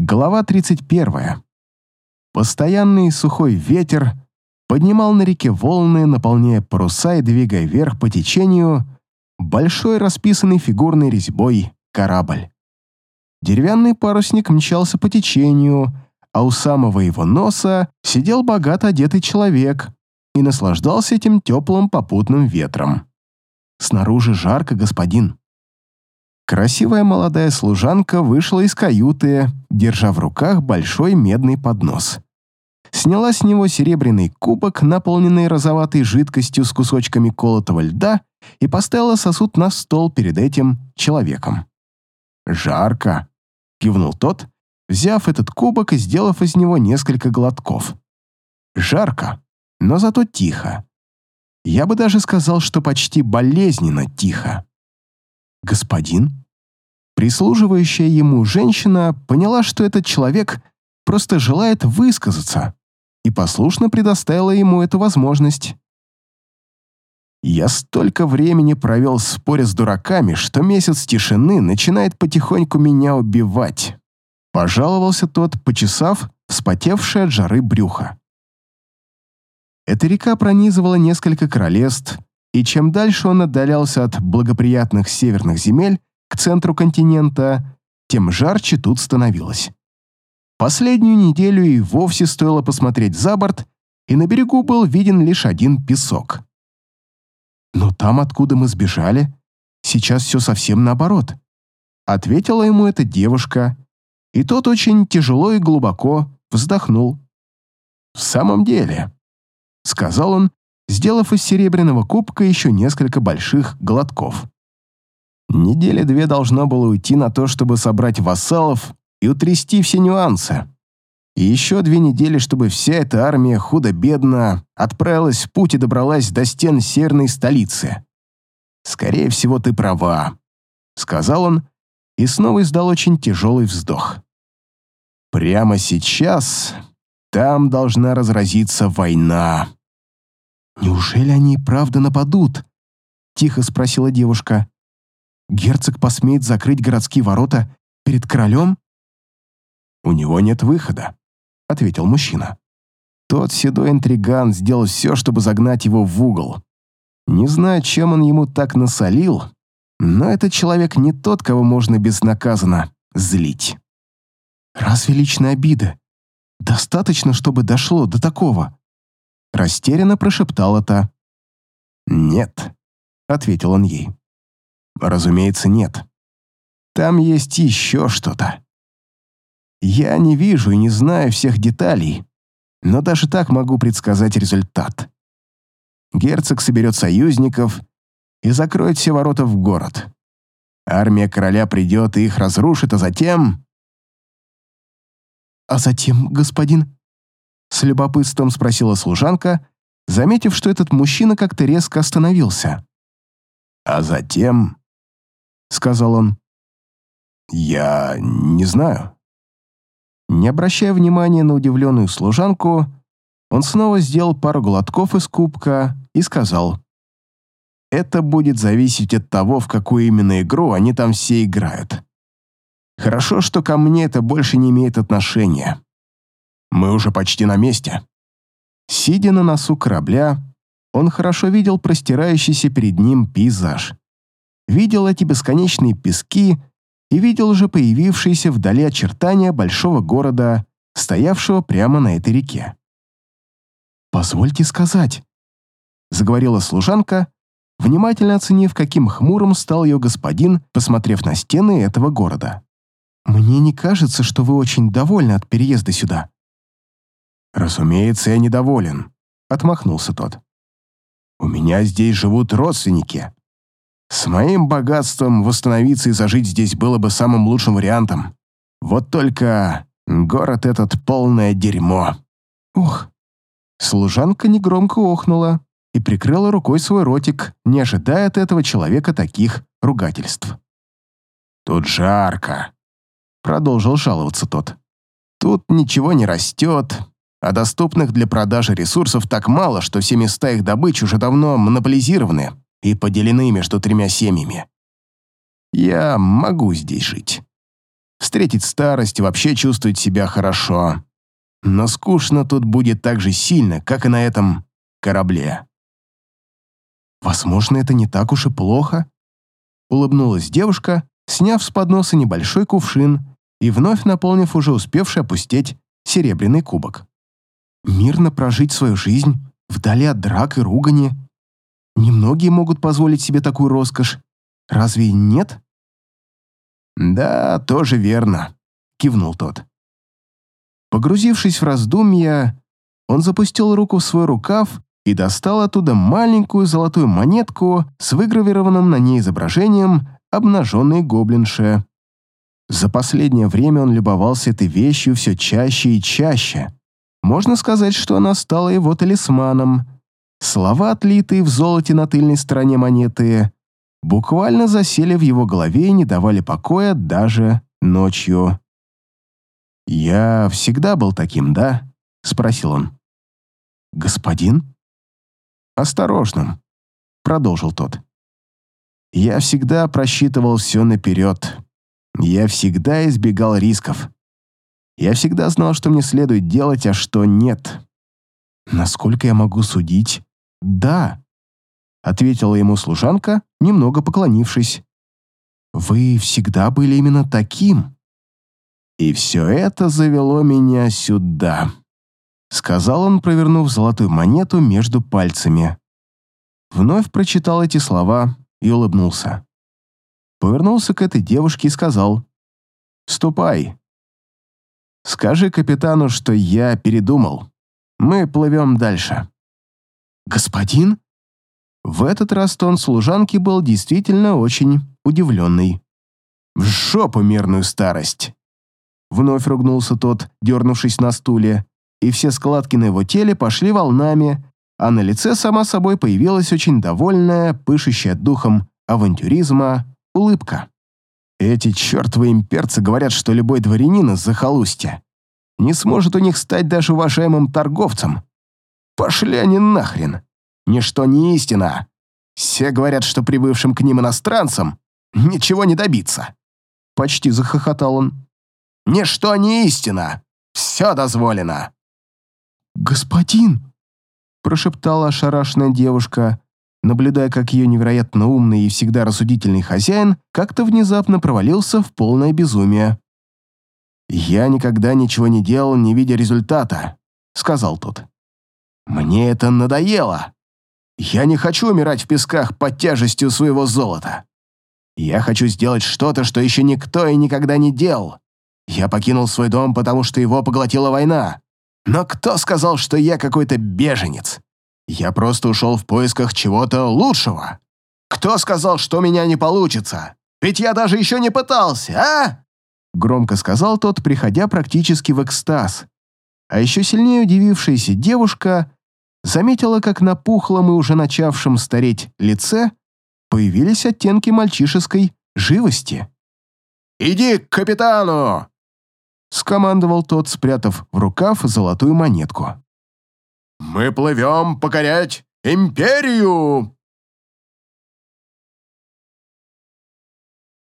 Глава 31. Постоянный сухой ветер поднимал на реке волны, наполняя паруса и двигая вверх по течению большой расписанный фигурной резьбой корабль. Деревянный парусник мчался по течению, а у самого его носа сидел богато одетый человек и наслаждался этим теплым попутным ветром. «Снаружи жарко, господин», Красивая молодая служанка вышла из каюты, держа в руках большой медный поднос. Сняла с него серебряный кубок, наполненный розоватой жидкостью с кусочками колотого льда, и поставила сосуд на стол перед этим человеком. «Жарко», — кивнул тот, взяв этот кубок и сделав из него несколько глотков. «Жарко, но зато тихо. Я бы даже сказал, что почти болезненно тихо. Господин?» Прислуживающая ему женщина поняла, что этот человек просто желает высказаться, и послушно предоставила ему эту возможность. Я столько времени провел в споре с дураками, что месяц тишины начинает потихоньку меня убивать. Пожаловался тот, почесав вспотевшее от жары брюхо. Эта река пронизывала несколько королевств, и чем дальше он отдалялся от благоприятных северных земель, к центру континента, тем жарче тут становилось. Последнюю неделю и вовсе стоило посмотреть за борт, и на берегу был виден лишь один песок. «Но там, откуда мы сбежали, сейчас все совсем наоборот», ответила ему эта девушка, и тот очень тяжело и глубоко вздохнул. «В самом деле», — сказал он, сделав из серебряного кубка еще несколько больших глотков. Недели две должно было уйти на то, чтобы собрать вассалов и утрясти все нюансы. И еще две недели, чтобы вся эта армия худо-бедно отправилась в путь и добралась до стен северной столицы. «Скорее всего, ты права», — сказал он и снова издал очень тяжелый вздох. «Прямо сейчас там должна разразиться война». «Неужели они и правда нападут?» — тихо спросила девушка. Герцог посмеет закрыть городские ворота перед королем? У него нет выхода, ответил мужчина. Тот седой интриган сделал все, чтобы загнать его в угол. Не знаю, чем он ему так насолил, но этот человек не тот, кого можно безнаказанно злить. Разве личная обида? Достаточно, чтобы дошло до такого? Растерянно прошептала та. «Нет», — ответил он ей. Разумеется, нет. Там есть еще что-то. Я не вижу и не знаю всех деталей, но даже так могу предсказать результат. Герцог соберет союзников и закроет все ворота в город. Армия короля придет и их разрушит, а затем... «А затем, господин?» С любопытством спросила служанка, заметив, что этот мужчина как-то резко остановился. «А затем...» — сказал он. «Я не знаю». Не обращая внимания на удивленную служанку, он снова сделал пару глотков из кубка и сказал. «Это будет зависеть от того, в какую именно игру они там все играют. Хорошо, что ко мне это больше не имеет отношения. Мы уже почти на месте». Сидя на носу корабля, он хорошо видел простирающийся перед ним пейзаж видел эти бесконечные пески и видел уже появившиеся вдали очертания большого города, стоявшего прямо на этой реке. «Позвольте сказать», — заговорила служанка, внимательно оценив, каким хмурым стал ее господин, посмотрев на стены этого города. «Мне не кажется, что вы очень довольны от переезда сюда». «Разумеется, я недоволен», — отмахнулся тот. «У меня здесь живут родственники, с моим богатством восстановиться и зажить здесь было бы самым лучшим вариантом. Вот только город этот полное дерьмо. Ух. Служанка негромко охнула и прикрыла рукой свой ротик, не ожидая от этого человека таких ругательств. «Тут жарко», — продолжил жаловаться тот. «Тут ничего не растет, а доступных для продажи ресурсов так мало, что все места их добычи уже давно монополизированы и поделены между тремя семьями. Я могу здесь жить. встретить старость и вообще чувствовать себя хорошо. Но скучно тут будет так же сильно, как и на этом корабле. «Возможно, это не так уж и плохо», — улыбнулась девушка, сняв с подноса небольшой кувшин и вновь наполнив уже успевший опустеть серебряный кубок. «Мирно прожить свою жизнь вдали от драк и ругани. Немногие могут позволить себе такую роскошь. Разве нет?» «Да, тоже верно», — кивнул тот. Погрузившись в раздумья, он запустил руку в свой рукав и достал оттуда маленькую золотую монетку с выгравированным на ней изображением обнаженной гоблинши. За последнее время он любовался этой вещью все чаще и чаще. Можно сказать, что она стала его талисманом. Слова, отлитые в золоте на тыльной стороне монеты, буквально засели в его голове и не давали покоя даже ночью. «Я всегда был таким, да?» — спросил он. «Господин?» «Осторожным», — продолжил тот. «Я всегда просчитывал все наперед. Я всегда избегал рисков. Я всегда знал, что мне следует делать, а что нет. Насколько я могу судить, да», — ответила ему служанка, немного поклонившись. «Вы всегда были именно таким». И все это завело меня сюда, сказал он, провернув золотую монету между пальцами. Вновь прочитал эти слова и улыбнулся. Повернулся к этой девушке и сказал, «Ступай. Скажи капитану, что я передумал. Мы плывем дальше». «Господин?» В этот раз тон служанки был действительно очень удивленный. «В жопу мирную старость!» Вновь ругнулся тот, дернувшись на стуле, и все складки на его теле пошли волнами, а на лице сама собой появилась очень довольная, пышущая духом авантюризма улыбка. Эти чертовы имперцы говорят, что любой дворянин из захолустья не сможет у них стать даже уважаемым торговцем. Пошли они нахрен. Ничто не истина. Все говорят, что прибывшим к ним иностранцам ничего не добиться. Почти захохотал он. Ничто не истина. Все дозволено. «Господин!» – прошептала ошарашенная девушка, наблюдая, как ее невероятно умный и всегда рассудительный хозяин как-то внезапно провалился в полное безумие. «Я никогда ничего не делал, не видя результата», — сказал тот. «Мне это надоело. Я не хочу умирать в песках под тяжестью своего золота. Я хочу сделать что-то, что еще никто и никогда не делал. Я покинул свой дом, потому что его поглотила война. Но кто сказал, что я какой-то беженец? Я просто ушел в поисках чего-то лучшего. Кто сказал, что у меня не получится? Ведь я даже еще не пытался, а?» Громко сказал тот, приходя практически в экстаз. А еще сильнее удивившаяся девушка заметила, как на пухлом и уже начавшем стареть лице появились оттенки мальчишеской живости. «Иди к капитану!» — скомандовал тот, спрятав в рукав золотую монетку. «Мы плывем покорять империю!»